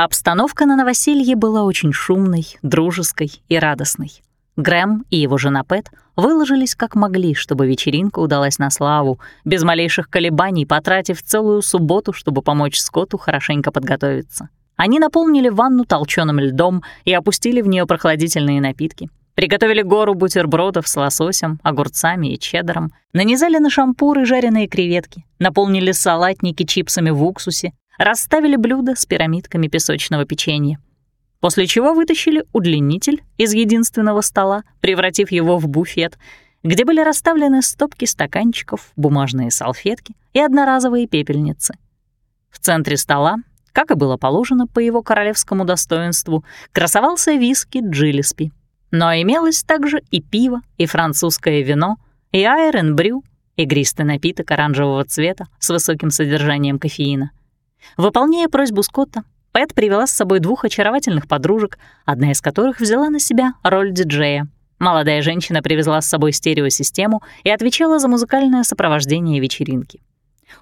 Обстановка на новоселье была очень шумной, дружеской и радостной. Грэм и его жена Пэт выложились как могли, чтобы вечеринка удалась на славу, без малейших колебаний потратив целую субботу, чтобы помочь Скотту хорошенько подготовиться. Они наполнили ванну толченым льдом и опустили в нее прохладительные напитки. Приготовили гору бутербродов с лососем, огурцами и чеддером, нанизали на шампуры жареные креветки, наполнили салатники чипсами в уксусе, расставили блюда с пирамидками песочного печенья. После чего вытащили удлинитель из единственного стола, превратив его в буфет, где были расставлены стопки стаканчиков, бумажные салфетки и одноразовые пепельницы. В центре стола как и было положено по его королевскому достоинству, красовался виски Джилиспи. Но имелось также и пиво, и французское вино, и айрон брю, игристый напиток оранжевого цвета с высоким содержанием кофеина. Выполняя просьбу Скотта, Пэт привела с собой двух очаровательных подружек, одна из которых взяла на себя роль диджея. Молодая женщина привезла с собой стереосистему и отвечала за музыкальное сопровождение вечеринки.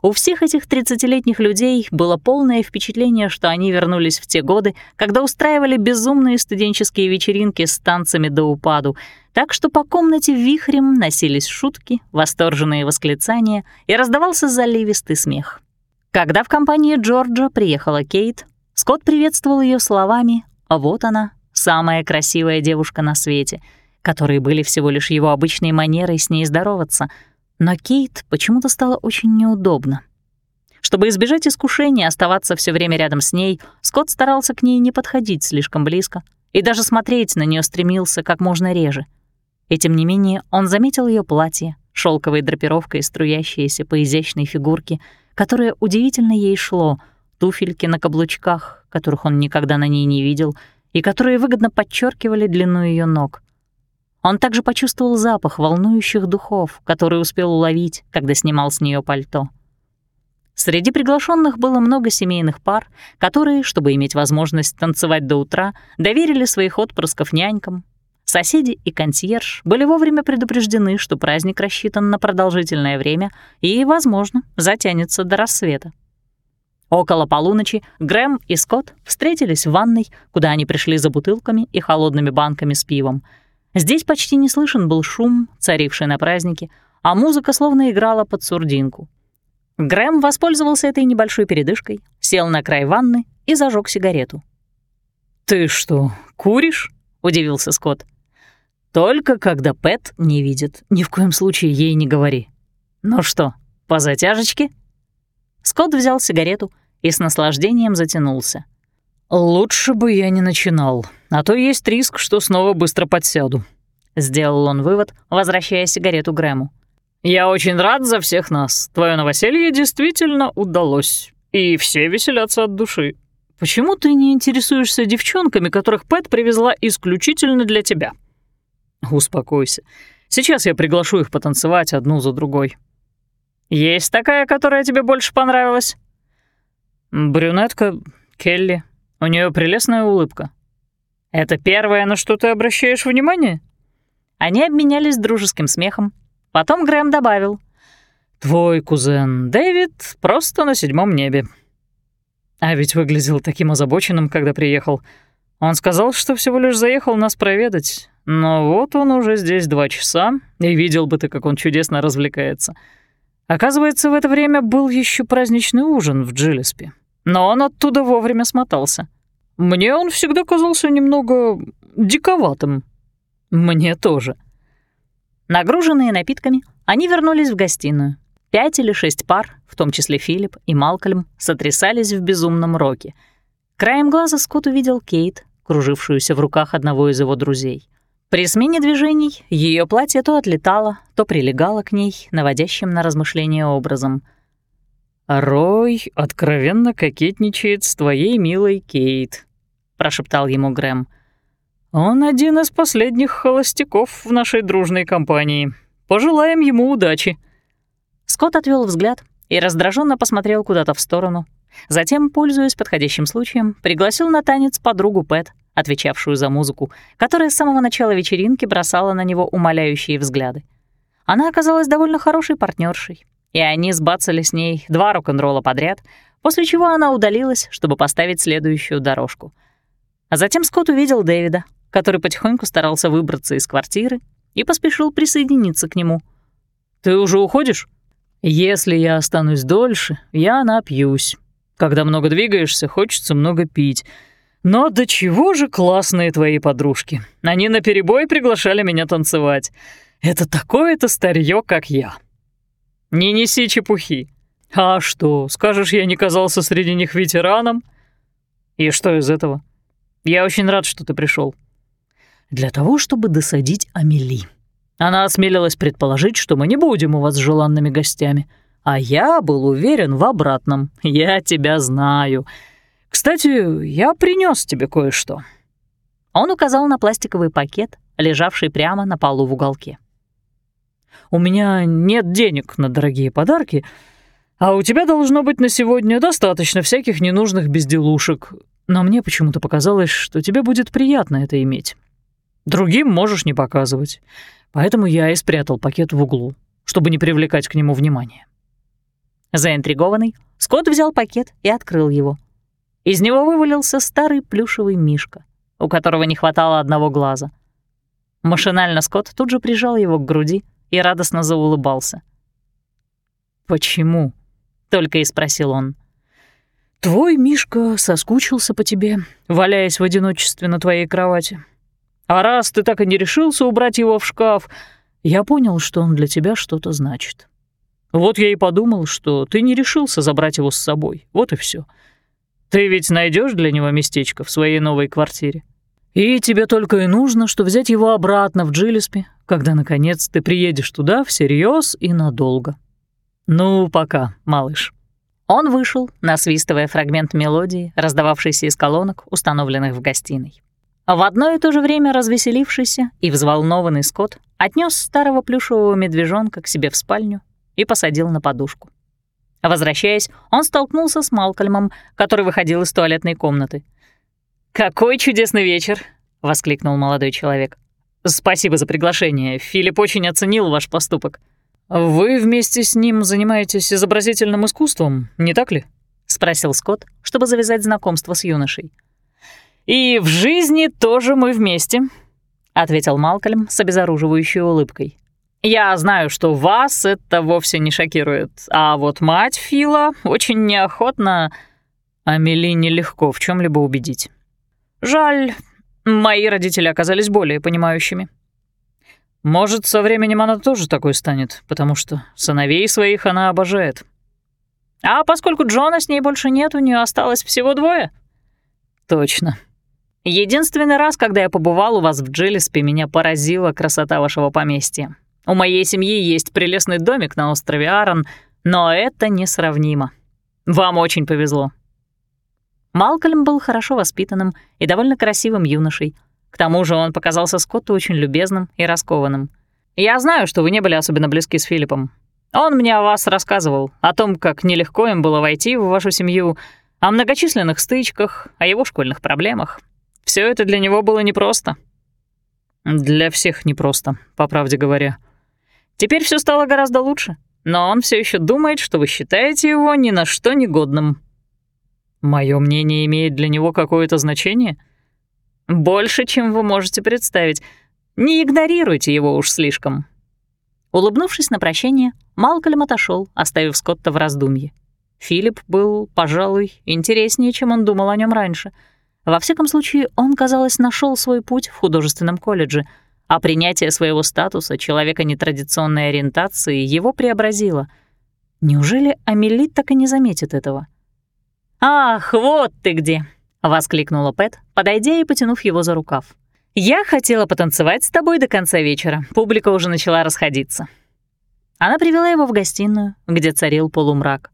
У всех этих 30-летних людей было полное впечатление, что они вернулись в те годы, когда устраивали безумные студенческие вечеринки с танцами до упаду, так что по комнате вихрем носились шутки, восторженные восклицания и раздавался заливистый смех. Когда в компании Джорджа приехала Кейт, Скотт приветствовал ее словами «А вот она, самая красивая девушка на свете», которые были всего лишь его обычной манерой с ней здороваться — но Кейт почему-то стало очень неудобно. Чтобы избежать искушения оставаться все время рядом с ней, Скотт старался к ней не подходить слишком близко и даже смотреть на нее стремился как можно реже. И тем не менее он заметил ее платье, шелковой драпировкой, струящееся по изящной фигурке, которое удивительно ей шло, туфельки на каблучках, которых он никогда на ней не видел, и которые выгодно подчеркивали длину ее ног. Он также почувствовал запах волнующих духов, который успел уловить, когда снимал с нее пальто. Среди приглашенных было много семейных пар, которые, чтобы иметь возможность танцевать до утра, доверили своих отпрысков нянькам. Соседи и консьерж были вовремя предупреждены, что праздник рассчитан на продолжительное время и, возможно, затянется до рассвета. Около полуночи Грэм и Скотт встретились в ванной, куда они пришли за бутылками и холодными банками с пивом — Здесь почти не слышен был шум, царивший на празднике, а музыка словно играла под сурдинку. Грэм воспользовался этой небольшой передышкой, сел на край ванны и зажег сигарету. «Ты что, куришь?» — удивился Скотт. «Только когда Пэт не видит. Ни в коем случае ей не говори. Ну что, по затяжечке?» Скотт взял сигарету и с наслаждением затянулся. «Лучше бы я не начинал, а то есть риск, что снова быстро подсяду», — сделал он вывод, возвращая сигарету Грэму. «Я очень рад за всех нас. Твое новоселье действительно удалось, и все веселятся от души. Почему ты не интересуешься девчонками, которых Пэт привезла исключительно для тебя?» «Успокойся. Сейчас я приглашу их потанцевать одну за другой». «Есть такая, которая тебе больше понравилась?» «Брюнетка, Келли», у нее прелестная улыбка. Это первое, на что ты обращаешь внимание? Они обменялись дружеским смехом. Потом Грэм добавил. Твой кузен Дэвид просто на седьмом небе. А ведь выглядел таким озабоченным, когда приехал. Он сказал, что всего лишь заехал нас проведать. Но вот он уже здесь два часа, и видел бы ты, как он чудесно развлекается. Оказывается, в это время был еще праздничный ужин в Джилеспи но он оттуда вовремя смотался. Мне он всегда казался немного диковатым. Мне тоже. Нагруженные напитками, они вернулись в гостиную. Пять или шесть пар, в том числе Филипп и Малкольм, сотрясались в безумном роке. Краем глаза Скотт увидел Кейт, кружившуюся в руках одного из его друзей. При смене движений ее платье то отлетало, то прилегало к ней, наводящим на размышления образом — «Рой откровенно кокетничает с твоей милой Кейт», — прошептал ему Грэм. «Он один из последних холостяков в нашей дружной компании. Пожелаем ему удачи». Скотт отвел взгляд и раздраженно посмотрел куда-то в сторону. Затем, пользуясь подходящим случаем, пригласил на танец подругу Пэт, отвечавшую за музыку, которая с самого начала вечеринки бросала на него умоляющие взгляды. Она оказалась довольно хорошей партнершей, и они сбацали с ней два рок-н-ролла подряд, после чего она удалилась, чтобы поставить следующую дорожку. А затем Скотт увидел Дэвида, который потихоньку старался выбраться из квартиры и поспешил присоединиться к нему. «Ты уже уходишь?» «Если я останусь дольше, я напьюсь. Когда много двигаешься, хочется много пить. Но до чего же классные твои подружки. Они наперебой приглашали меня танцевать. Это такое-то старье, как я. Не неси чепухи. А что, скажешь, я не казался среди них ветераном? И что из этого? Я очень рад, что ты пришел. Для того, чтобы досадить Амели. Она осмелилась предположить, что мы не будем у вас желанными гостями. А я был уверен в обратном. Я тебя знаю. Кстати, я принес тебе кое-что». Он указал на пластиковый пакет, лежавший прямо на полу в уголке. «У меня нет денег на дорогие подарки, а у тебя должно быть на сегодня достаточно всяких ненужных безделушек, но мне почему-то показалось, что тебе будет приятно это иметь. Другим можешь не показывать, поэтому я и спрятал пакет в углу, чтобы не привлекать к нему внимания». Заинтригованный, Скотт взял пакет и открыл его — из него вывалился старый плюшевый мишка, у которого не хватало одного глаза. Машинально Скотт тут же прижал его к груди и радостно заулыбался. «Почему?» — только и спросил он. «Твой Мишка соскучился по тебе, валяясь в одиночестве на твоей кровати. А раз ты так и не решился убрать его в шкаф, я понял, что он для тебя что-то значит. Вот я и подумал, что ты не решился забрать его с собой. Вот и все. Ты ведь найдешь для него местечко в своей новой квартире. И тебе только и нужно, что взять его обратно в Джилеспи, когда, наконец, ты приедешь туда всерьез и надолго. Ну, пока, малыш». Он вышел, насвистывая фрагмент мелодии, раздававшейся из колонок, установленных в гостиной. В одно и то же время развеселившийся и взволнованный Скотт отнес старого плюшевого медвежонка к себе в спальню и посадил на подушку. Возвращаясь, он столкнулся с Малкольмом, который выходил из туалетной комнаты. «Какой чудесный вечер!» — воскликнул молодой человек. «Спасибо за приглашение. Филипп очень оценил ваш поступок». «Вы вместе с ним занимаетесь изобразительным искусством, не так ли?» — спросил Скотт, чтобы завязать знакомство с юношей. «И в жизни тоже мы вместе», — ответил Малкольм с обезоруживающей улыбкой. Я знаю, что вас это вовсе не шокирует, а вот мать Фила очень неохотно... Амели нелегко в чем либо убедить. Жаль, мои родители оказались более понимающими. Может, со временем она тоже такой станет, потому что сыновей своих она обожает. А поскольку Джона с ней больше нет, у нее осталось всего двое. Точно. Единственный раз, когда я побывал у вас в Джилеспе, меня поразила красота вашего поместья. У моей семьи есть прелестный домик на острове Аарон, но это несравнимо. Вам очень повезло». Малкольм был хорошо воспитанным и довольно красивым юношей. К тому же он показался Скотту очень любезным и раскованным. «Я знаю, что вы не были особенно близки с Филиппом. Он мне о вас рассказывал, о том, как нелегко им было войти в вашу семью, о многочисленных стычках, о его школьных проблемах. Все это для него было непросто». «Для всех непросто, по правде говоря», Теперь все стало гораздо лучше, но он все еще думает, что вы считаете его ни на что негодным. Мое мнение имеет для него какое-то значение? Больше, чем вы можете представить. Не игнорируйте его уж слишком. Улыбнувшись на прощание, Малкольм отошел, оставив Скотта в раздумье. Филипп был, пожалуй, интереснее, чем он думал о нем раньше. Во всяком случае, он, казалось, нашел свой путь в художественном колледже — а принятие своего статуса человека нетрадиционной ориентации его преобразило. Неужели Амели так и не заметит этого? «Ах, вот ты где!» — воскликнула Пэт, подойдя и потянув его за рукав. «Я хотела потанцевать с тобой до конца вечера. Публика уже начала расходиться». Она привела его в гостиную, где царил полумрак.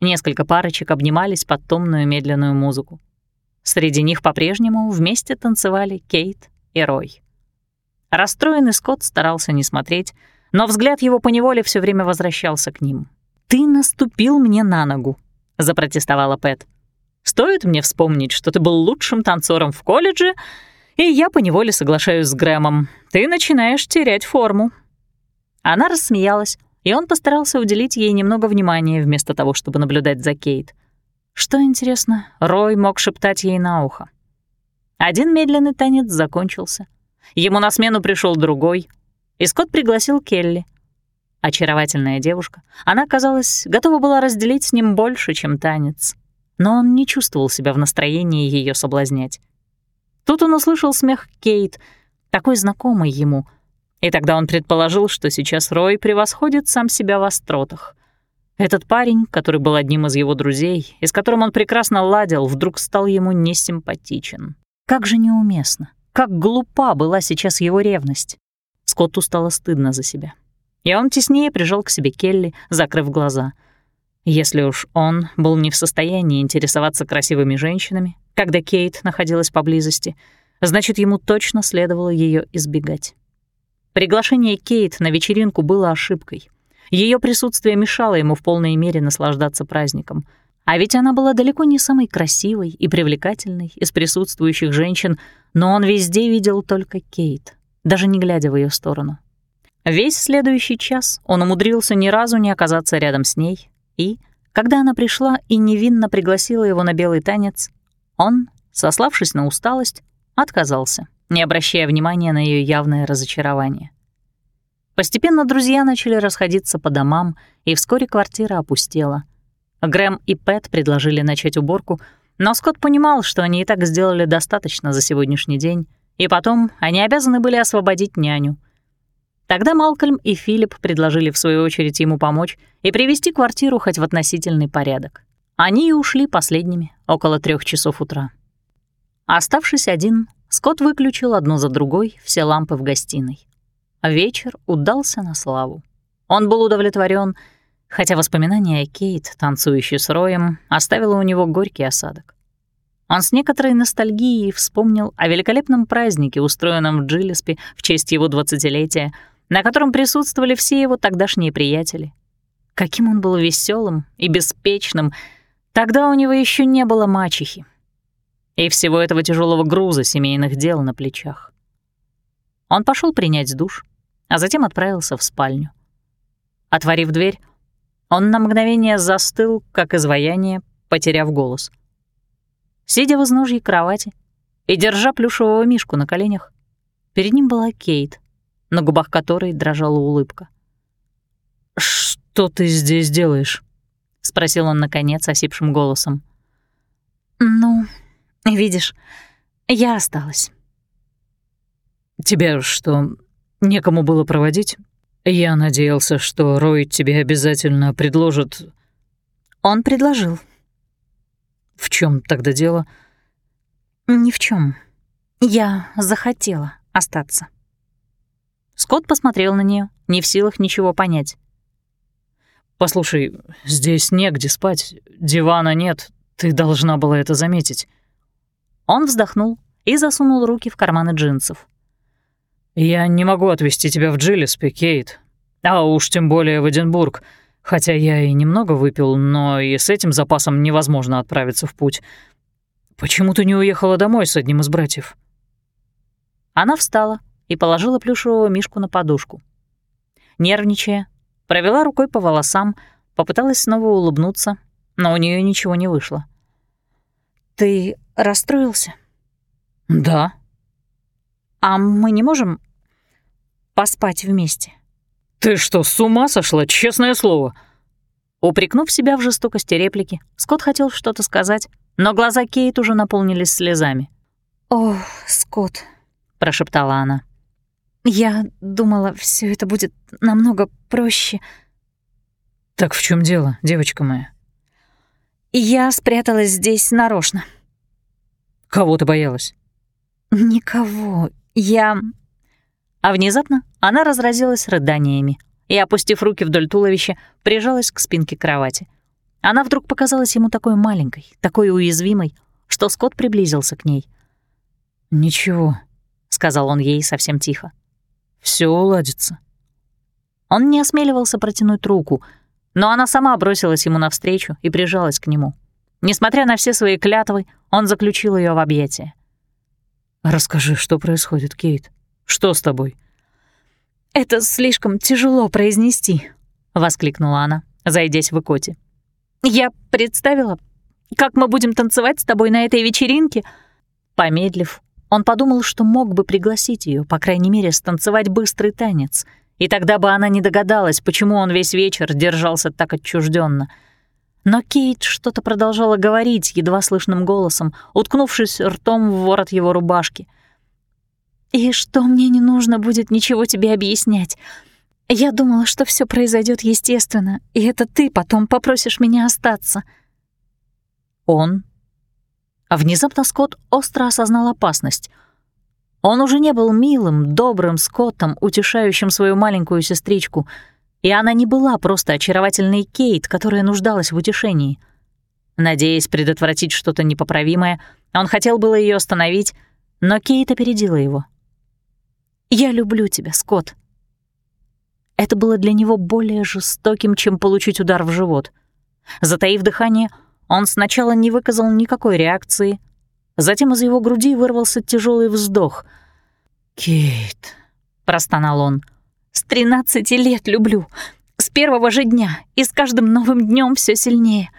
Несколько парочек обнимались под томную медленную музыку. Среди них по-прежнему вместе танцевали Кейт и Рой. Расстроенный Скотт старался не смотреть, но взгляд его поневоле все время возвращался к ним. «Ты наступил мне на ногу», — запротестовала Пэт. «Стоит мне вспомнить, что ты был лучшим танцором в колледже, и я поневоле соглашаюсь с Грэмом. Ты начинаешь терять форму». Она рассмеялась, и он постарался уделить ей немного внимания вместо того, чтобы наблюдать за Кейт. Что интересно, Рой мог шептать ей на ухо. Один медленный танец закончился. Ему на смену пришел другой, и Скотт пригласил Келли. Очаровательная девушка, она, казалось, готова была разделить с ним больше, чем танец. Но он не чувствовал себя в настроении ее соблазнять. Тут он услышал смех Кейт, такой знакомый ему, и тогда он предположил, что сейчас Рой превосходит сам себя в остротах. Этот парень, который был одним из его друзей, и с которым он прекрасно ладил, вдруг стал ему несимпатичен. Как же неуместно, как глупа была сейчас его ревность. Скотту стало стыдно за себя. И он теснее прижал к себе Келли, закрыв глаза. Если уж он был не в состоянии интересоваться красивыми женщинами, когда Кейт находилась поблизости, значит, ему точно следовало ее избегать. Приглашение Кейт на вечеринку было ошибкой. Ее присутствие мешало ему в полной мере наслаждаться праздником — а ведь она была далеко не самой красивой и привлекательной из присутствующих женщин, но он везде видел только Кейт, даже не глядя в ее сторону. Весь следующий час он умудрился ни разу не оказаться рядом с ней, и, когда она пришла и невинно пригласила его на белый танец, он, сославшись на усталость, отказался, не обращая внимания на ее явное разочарование. Постепенно друзья начали расходиться по домам, и вскоре квартира опустела — Грэм и Пэт предложили начать уборку, но Скотт понимал, что они и так сделали достаточно за сегодняшний день, и потом они обязаны были освободить няню. Тогда Малкольм и Филипп предложили в свою очередь ему помочь и привести квартиру хоть в относительный порядок. Они и ушли последними, около трех часов утра. Оставшись один, Скотт выключил одну за другой все лампы в гостиной. Вечер удался на славу. Он был удовлетворен хотя воспоминание о Кейт, танцующей с Роем, оставило у него горький осадок. Он с некоторой ностальгией вспомнил о великолепном празднике, устроенном в Джилеспи в честь его двадцатилетия, на котором присутствовали все его тогдашние приятели. Каким он был веселым и беспечным, тогда у него еще не было мачехи. И всего этого тяжелого груза семейных дел на плечах. Он пошел принять душ, а затем отправился в спальню. Отворив дверь, он на мгновение застыл, как изваяние, потеряв голос. Сидя в изножье кровати и держа плюшевого мишку на коленях, перед ним была Кейт, на губах которой дрожала улыбка. «Что ты здесь делаешь?» — спросил он, наконец, осипшим голосом. «Ну, видишь, я осталась». «Тебя что, некому было проводить?» «Я надеялся, что Рой тебе обязательно предложит...» «Он предложил». «В чем тогда дело?» «Ни в чем. Я захотела остаться». Скотт посмотрел на нее, не в силах ничего понять. «Послушай, здесь негде спать, дивана нет, ты должна была это заметить». Он вздохнул и засунул руки в карманы джинсов. «Я не могу отвезти тебя в Джилеспи, Кейт. А уж тем более в Эдинбург. Хотя я и немного выпил, но и с этим запасом невозможно отправиться в путь. Почему ты не уехала домой с одним из братьев?» Она встала и положила плюшевого мишку на подушку. Нервничая, провела рукой по волосам, попыталась снова улыбнуться, но у нее ничего не вышло. «Ты расстроился?» «Да», «А мы не можем поспать вместе?» «Ты что, с ума сошла, честное слово?» Упрекнув себя в жестокости реплики, Скотт хотел что-то сказать, но глаза Кейт уже наполнились слезами. «О, Скотт», — прошептала она. «Я думала, все это будет намного проще». «Так в чем дело, девочка моя?» «Я спряталась здесь нарочно». «Кого ты боялась?» «Никого. Я...» А внезапно она разразилась рыданиями и, опустив руки вдоль туловища, прижалась к спинке кровати. Она вдруг показалась ему такой маленькой, такой уязвимой, что Скотт приблизился к ней. «Ничего», — сказал он ей совсем тихо. Все уладится». Он не осмеливался протянуть руку, но она сама бросилась ему навстречу и прижалась к нему. Несмотря на все свои клятвы, он заключил ее в объятия. «Расскажи, что происходит, Кейт? Что с тобой?» «Это слишком тяжело произнести», — воскликнула она, зайдясь в икоте. «Я представила, как мы будем танцевать с тобой на этой вечеринке?» Помедлив, он подумал, что мог бы пригласить ее, по крайней мере, станцевать быстрый танец, и тогда бы она не догадалась, почему он весь вечер держался так отчужденно. Но Кейт что-то продолжала говорить едва слышным голосом, уткнувшись ртом в ворот его рубашки. «И что мне не нужно будет ничего тебе объяснять. Я думала, что все произойдет естественно, и это ты потом попросишь меня остаться». Он а внезапно Скотт остро осознал опасность. Он уже не был милым, добрым Скоттом, утешающим свою маленькую сестричку, и она не была просто очаровательной Кейт, которая нуждалась в утешении. Надеясь предотвратить что-то непоправимое, он хотел было ее остановить, но Кейт опередила его. «Я люблю тебя, Скотт». Это было для него более жестоким, чем получить удар в живот. Затаив дыхание, он сначала не выказал никакой реакции, затем из его груди вырвался тяжелый вздох. «Кейт», — простонал он, — «с тринадцати лет люблю, с первого же дня, и с каждым новым днем все сильнее.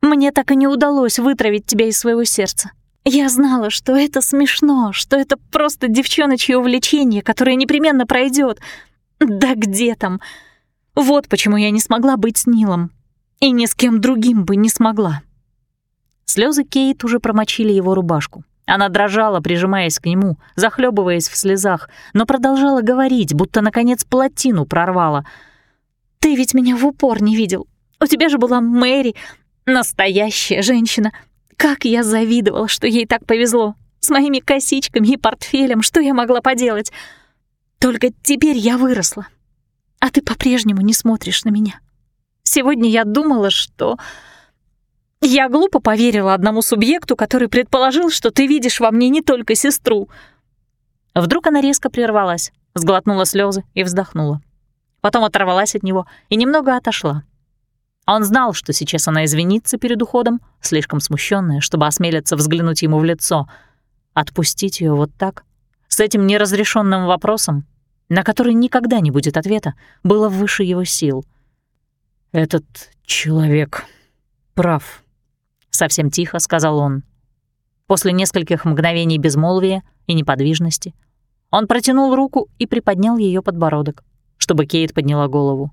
Мне так и не удалось вытравить тебя из своего сердца. Я знала, что это смешно, что это просто девчоночье увлечение, которое непременно пройдет. Да где там? Вот почему я не смогла быть с Нилом. И ни с кем другим бы не смогла. Слезы Кейт уже промочили его рубашку. Она дрожала, прижимаясь к нему, захлебываясь в слезах, но продолжала говорить, будто, наконец, плотину прорвала. «Ты ведь меня в упор не видел. У тебя же была Мэри, настоящая женщина. Как я завидовала, что ей так повезло. С моими косичками и портфелем, что я могла поделать? Только теперь я выросла, а ты по-прежнему не смотришь на меня. Сегодня я думала, что... Я глупо поверила одному субъекту, который предположил, что ты видишь во мне не только сестру. Вдруг она резко прервалась, сглотнула слезы и вздохнула. Потом оторвалась от него и немного отошла. Он знал, что сейчас она извинится перед уходом, слишком смущенная, чтобы осмелиться взглянуть ему в лицо. Отпустить ее вот так, с этим неразрешенным вопросом, на который никогда не будет ответа, было выше его сил — «Этот человек прав», — совсем тихо сказал он. После нескольких мгновений безмолвия и неподвижности он протянул руку и приподнял ее подбородок, чтобы Кейт подняла голову.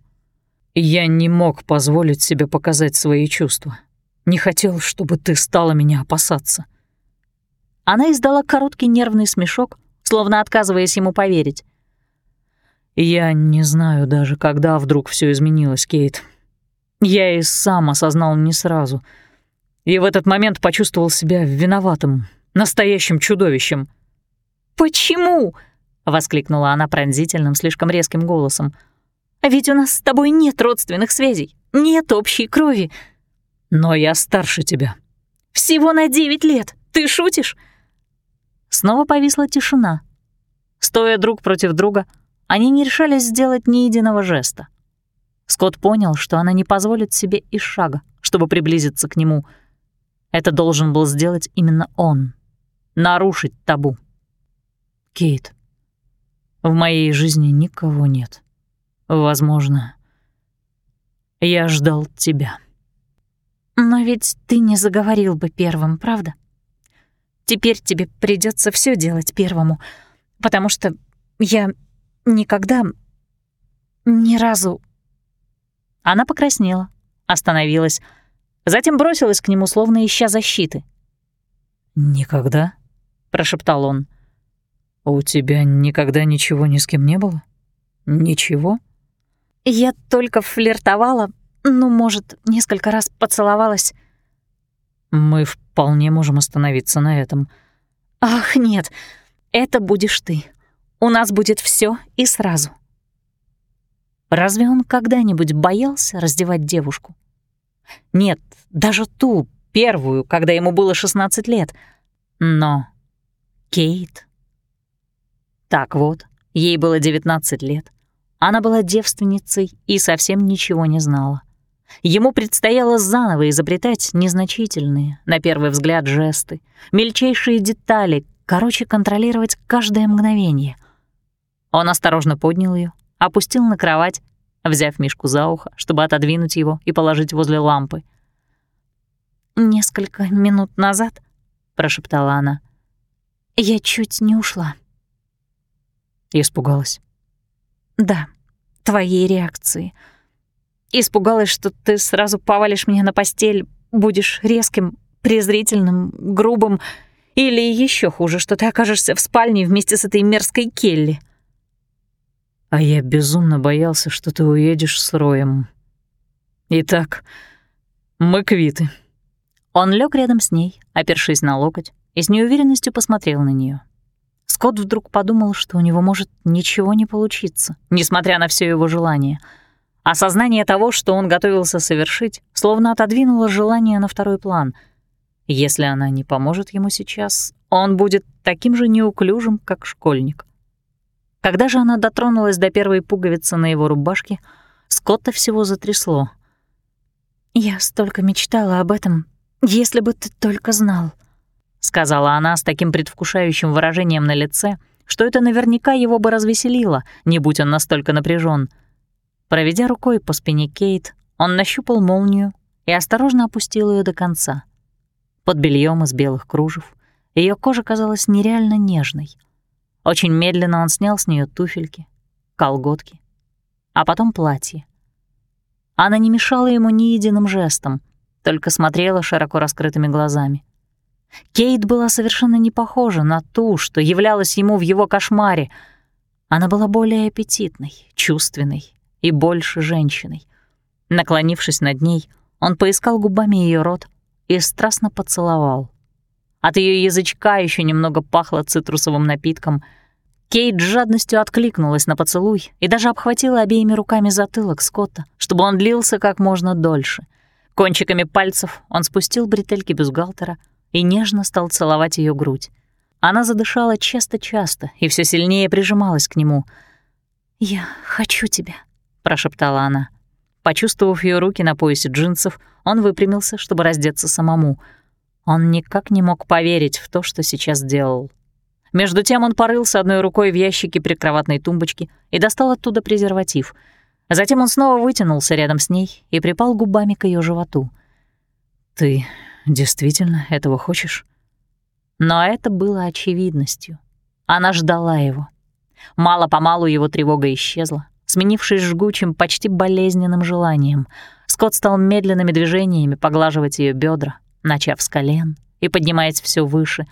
«Я не мог позволить себе показать свои чувства. Не хотел, чтобы ты стала меня опасаться». Она издала короткий нервный смешок, словно отказываясь ему поверить. «Я не знаю даже, когда вдруг все изменилось, Кейт. Я и сам осознал не сразу. И в этот момент почувствовал себя виноватым, настоящим чудовищем. «Почему?» — воскликнула она пронзительным, слишком резким голосом. «А ведь у нас с тобой нет родственных связей, нет общей крови». «Но я старше тебя». «Всего на девять лет. Ты шутишь?» Снова повисла тишина. Стоя друг против друга, они не решались сделать ни единого жеста. Скотт понял, что она не позволит себе и шага, чтобы приблизиться к нему. Это должен был сделать именно он. Нарушить табу. «Кейт, в моей жизни никого нет. Возможно, я ждал тебя». «Но ведь ты не заговорил бы первым, правда? Теперь тебе придется все делать первому, потому что я никогда, ни разу она покраснела, остановилась, затем бросилась к нему, словно ища защиты. «Никогда?» — прошептал он. «У тебя никогда ничего ни с кем не было? Ничего?» «Я только флиртовала, ну, может, несколько раз поцеловалась». «Мы вполне можем остановиться на этом». «Ах, нет, это будешь ты. У нас будет все и сразу». Разве он когда-нибудь боялся раздевать девушку? Нет, даже ту, первую, когда ему было 16 лет. Но Кейт... Так вот, ей было 19 лет. Она была девственницей и совсем ничего не знала. Ему предстояло заново изобретать незначительные, на первый взгляд, жесты, мельчайшие детали, короче, контролировать каждое мгновение. Он осторожно поднял ее, опустил на кровать, взяв Мишку за ухо, чтобы отодвинуть его и положить возле лампы. несколько минут назад», — прошептала она, — «я чуть не ушла». Испугалась. «Да, твоей реакции. Испугалась, что ты сразу повалишь меня на постель, будешь резким, презрительным, грубым, или еще хуже, что ты окажешься в спальне вместе с этой мерзкой Келли». «А я безумно боялся, что ты уедешь с Роем. Итак, мы квиты». Он лег рядом с ней, опершись на локоть, и с неуверенностью посмотрел на нее. Скотт вдруг подумал, что у него может ничего не получиться, несмотря на все его желание. Осознание того, что он готовился совершить, словно отодвинуло желание на второй план. Если она не поможет ему сейчас, он будет таким же неуклюжим, как школьник. Когда же она дотронулась до первой пуговицы на его рубашке, Скотта всего затрясло. «Я столько мечтала об этом, если бы ты только знал», — сказала она с таким предвкушающим выражением на лице, что это наверняка его бы развеселило, не будь он настолько напряжен. Проведя рукой по спине Кейт, он нащупал молнию и осторожно опустил ее до конца. Под бельем из белых кружев ее кожа казалась нереально нежной. Очень медленно он снял с нее туфельки, колготки, а потом платье. Она не мешала ему ни единым жестом, только смотрела широко раскрытыми глазами. Кейт была совершенно не похожа на ту, что являлась ему в его кошмаре. Она была более аппетитной, чувственной и больше женщиной. Наклонившись над ней, он поискал губами ее рот и страстно поцеловал. От ее язычка еще немного пахло цитрусовым напитком. Кейт с жадностью откликнулась на поцелуй и даже обхватила обеими руками затылок Скотта, чтобы он длился как можно дольше. Кончиками пальцев он спустил бретельки бюстгальтера, и нежно стал целовать ее грудь. Она задышала часто-часто и все сильнее прижималась к нему. «Я хочу тебя», — прошептала она. Почувствовав ее руки на поясе джинсов, он выпрямился, чтобы раздеться самому. Он никак не мог поверить в то, что сейчас делал. Между тем он порылся одной рукой в ящике прикроватной тумбочки и достал оттуда презерватив. Затем он снова вытянулся рядом с ней и припал губами к ее животу. «Ты действительно этого хочешь?» Но это было очевидностью. Она ждала его. Мало-помалу его тревога исчезла, сменившись жгучим, почти болезненным желанием. Скотт стал медленными движениями поглаживать ее бедра, начав с колен и поднимаясь все выше.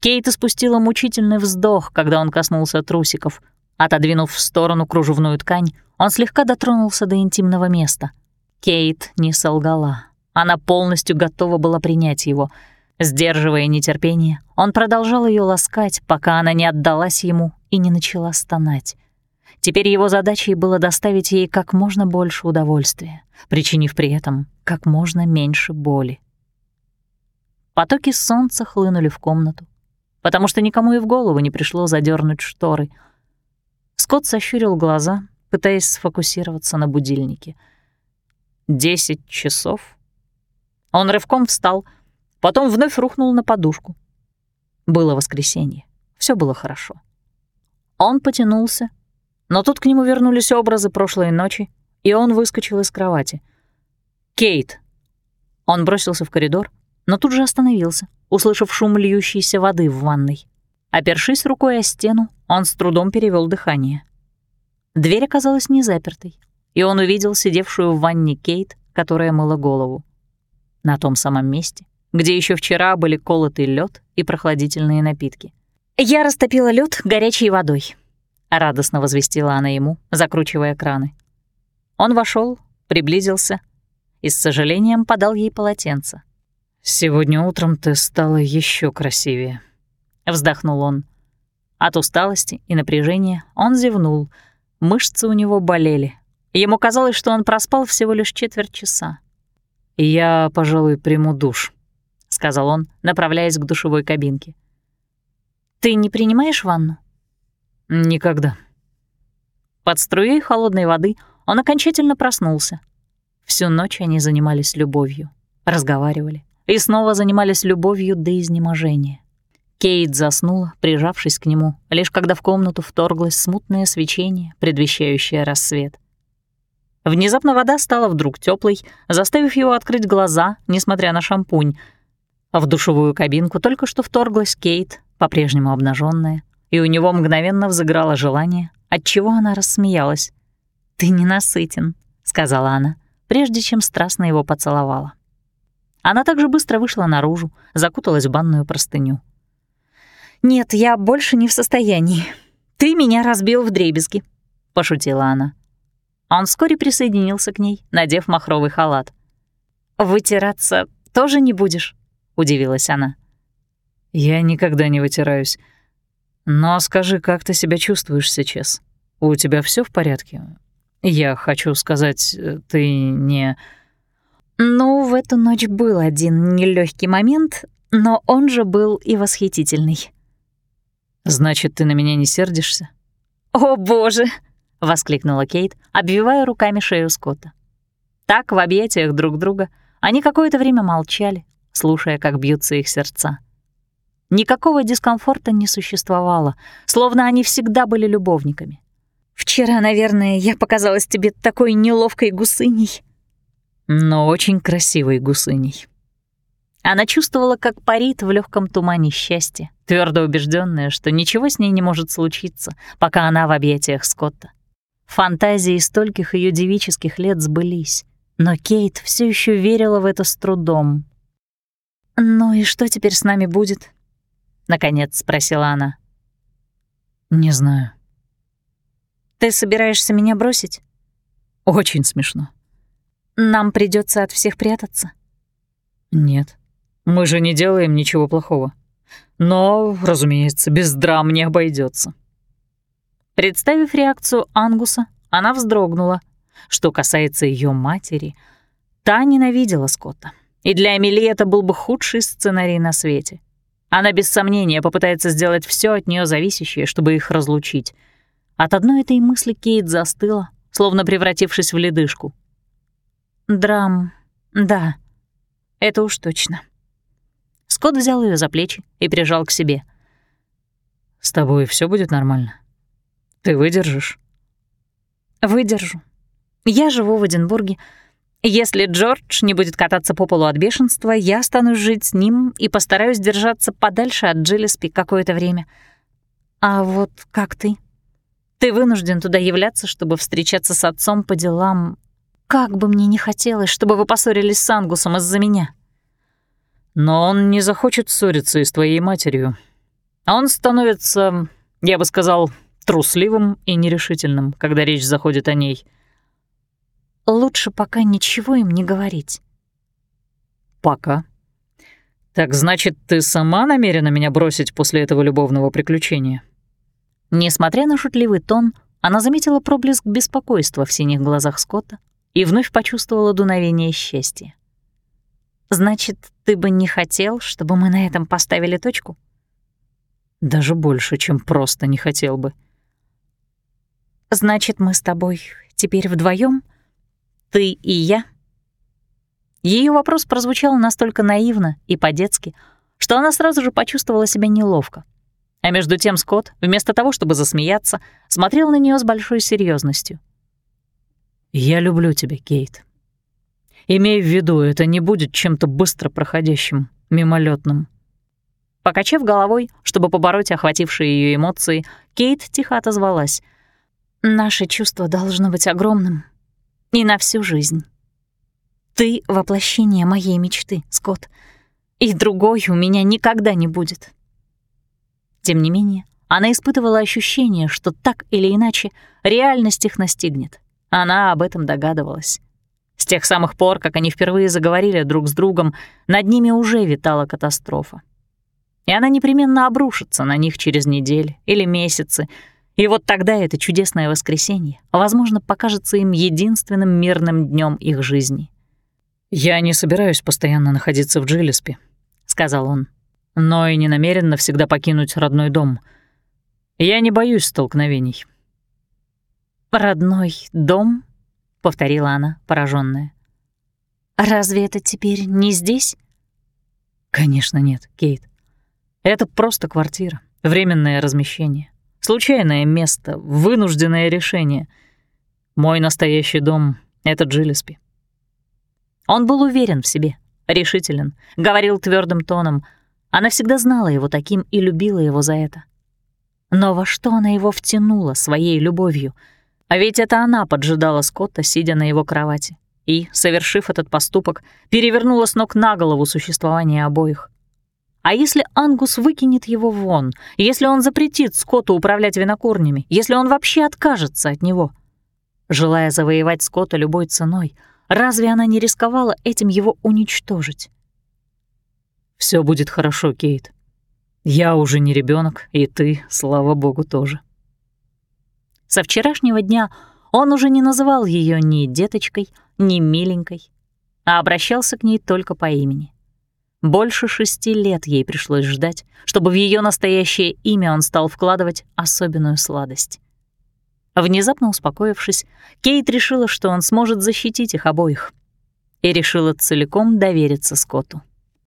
Кейт испустила мучительный вздох, когда он коснулся трусиков. Отодвинув в сторону кружевную ткань, он слегка дотронулся до интимного места. Кейт не солгала. Она полностью готова была принять его. Сдерживая нетерпение, он продолжал ее ласкать, пока она не отдалась ему и не начала стонать. Теперь его задачей было доставить ей как можно больше удовольствия, причинив при этом как можно меньше боли. Потоки солнца хлынули в комнату, потому что никому и в голову не пришло задернуть шторы. Скотт сощурил глаза, пытаясь сфокусироваться на будильнике. Десять часов он рывком встал, потом вновь рухнул на подушку. Было воскресенье, все было хорошо. Он потянулся, но тут к нему вернулись образы прошлой ночи, и он выскочил из кровати. «Кейт!» Он бросился в коридор, но тут же остановился, услышав шум льющейся воды в ванной. Опершись рукой о стену, он с трудом перевел дыхание. Дверь оказалась не запертой, и он увидел сидевшую в ванне Кейт, которая мыла голову на том самом месте, где еще вчера были колотый лед и прохладительные напитки. «Я растопила лед горячей водой», — радостно возвестила она ему, закручивая краны. Он вошел, приблизился и с сожалением подал ей полотенце. «Сегодня утром ты стала еще красивее», — вздохнул он. От усталости и напряжения он зевнул. Мышцы у него болели. Ему казалось, что он проспал всего лишь четверть часа. «Я, пожалуй, приму душ», — сказал он, направляясь к душевой кабинке. «Ты не принимаешь ванну?» «Никогда». Под струей холодной воды он окончательно проснулся. Всю ночь они занимались любовью, разговаривали и снова занимались любовью до изнеможения. Кейт заснула, прижавшись к нему, лишь когда в комнату вторглось смутное свечение, предвещающее рассвет. Внезапно вода стала вдруг теплой, заставив его открыть глаза, несмотря на шампунь. В душевую кабинку только что вторглась Кейт, по-прежнему обнаженная, и у него мгновенно взыграло желание, отчего она рассмеялась. «Ты ненасытен», — сказала она, прежде чем страстно его поцеловала. Она также быстро вышла наружу, закуталась в банную простыню. «Нет, я больше не в состоянии. Ты меня разбил в дребезги», — пошутила она. Он вскоре присоединился к ней, надев махровый халат. «Вытираться тоже не будешь?» — удивилась она. «Я никогда не вытираюсь. Но скажи, как ты себя чувствуешь сейчас? У тебя все в порядке? Я хочу сказать, ты не...» Ну, в эту ночь был один нелегкий момент, но он же был и восхитительный. «Значит, ты на меня не сердишься?» «О, боже!» — воскликнула Кейт, обвивая руками шею Скотта. Так, в объятиях друг друга, они какое-то время молчали, слушая, как бьются их сердца. Никакого дискомфорта не существовало, словно они всегда были любовниками. «Вчера, наверное, я показалась тебе такой неловкой гусыней», но очень красивой гусыней. Она чувствовала, как парит в легком тумане счастья, твердо убежденная, что ничего с ней не может случиться, пока она в объятиях Скотта. Фантазии стольких ее девических лет сбылись, но Кейт все еще верила в это с трудом. «Ну и что теперь с нами будет?» — наконец спросила она. «Не знаю». «Ты собираешься меня бросить?» «Очень смешно». Нам придется от всех прятаться. Нет, мы же не делаем ничего плохого. Но, разумеется, без драм не обойдется. Представив реакцию Ангуса, она вздрогнула. Что касается ее матери, та ненавидела Скотта. И для Эмили это был бы худший сценарий на свете. Она без сомнения попытается сделать все от нее зависящее, чтобы их разлучить. От одной этой мысли Кейт застыла, словно превратившись в ледышку. Драм, да, это уж точно. Скотт взял ее за плечи и прижал к себе. «С тобой все будет нормально? Ты выдержишь?» «Выдержу. Я живу в Эдинбурге. Если Джордж не будет кататься по полу от бешенства, я останусь жить с ним и постараюсь держаться подальше от Джиллеспи какое-то время. А вот как ты? Ты вынужден туда являться, чтобы встречаться с отцом по делам, как бы мне не хотелось, чтобы вы поссорились с Ангусом из-за меня. Но он не захочет ссориться и с твоей матерью. А он становится, я бы сказал, трусливым и нерешительным, когда речь заходит о ней. Лучше пока ничего им не говорить. Пока. Так значит, ты сама намерена меня бросить после этого любовного приключения? Несмотря на шутливый тон, она заметила проблеск беспокойства в синих глазах Скотта и вновь почувствовала дуновение счастья. «Значит, ты бы не хотел, чтобы мы на этом поставили точку?» «Даже больше, чем просто не хотел бы». «Значит, мы с тобой теперь вдвоем, Ты и я?» Ее вопрос прозвучал настолько наивно и по-детски, что она сразу же почувствовала себя неловко. А между тем Скотт, вместо того, чтобы засмеяться, смотрел на нее с большой серьезностью. «Я люблю тебя, Кейт. Имей в виду, это не будет чем-то быстро проходящим, мимолетным. Покачав головой, чтобы побороть охватившие ее эмоции, Кейт тихо отозвалась. «Наше чувство должно быть огромным. И на всю жизнь. Ты — воплощение моей мечты, Скотт. И другой у меня никогда не будет». Тем не менее, она испытывала ощущение, что так или иначе реальность их настигнет — она об этом догадывалась. С тех самых пор, как они впервые заговорили друг с другом, над ними уже витала катастрофа. И она непременно обрушится на них через недели или месяцы, и вот тогда это чудесное воскресенье, возможно, покажется им единственным мирным днем их жизни. «Я не собираюсь постоянно находиться в Джилеспи», — сказал он, «но и не намерен навсегда покинуть родной дом. Я не боюсь столкновений». «Родной дом?» — повторила она, пораженная. «Разве это теперь не здесь?» «Конечно нет, Кейт. Это просто квартира, временное размещение, случайное место, вынужденное решение. Мой настоящий дом — Это Джилеспи. Он был уверен в себе, решителен, говорил твердым тоном. Она всегда знала его таким и любила его за это. Но во что она его втянула своей любовью? А ведь это она поджидала Скотта, сидя на его кровати, и, совершив этот поступок, перевернула с ног на голову существование обоих. А если Ангус выкинет его вон, если он запретит Скотту управлять винокурнями, если он вообще откажется от него? Желая завоевать Скотта любой ценой, разве она не рисковала этим его уничтожить? Все будет хорошо, Кейт. Я уже не ребенок, и ты, слава богу, тоже. Со вчерашнего дня он уже не называл ее ни деточкой, ни миленькой, а обращался к ней только по имени. Больше шести лет ей пришлось ждать, чтобы в ее настоящее имя он стал вкладывать особенную сладость. Внезапно успокоившись, Кейт решила, что он сможет защитить их обоих, и решила целиком довериться Скотту.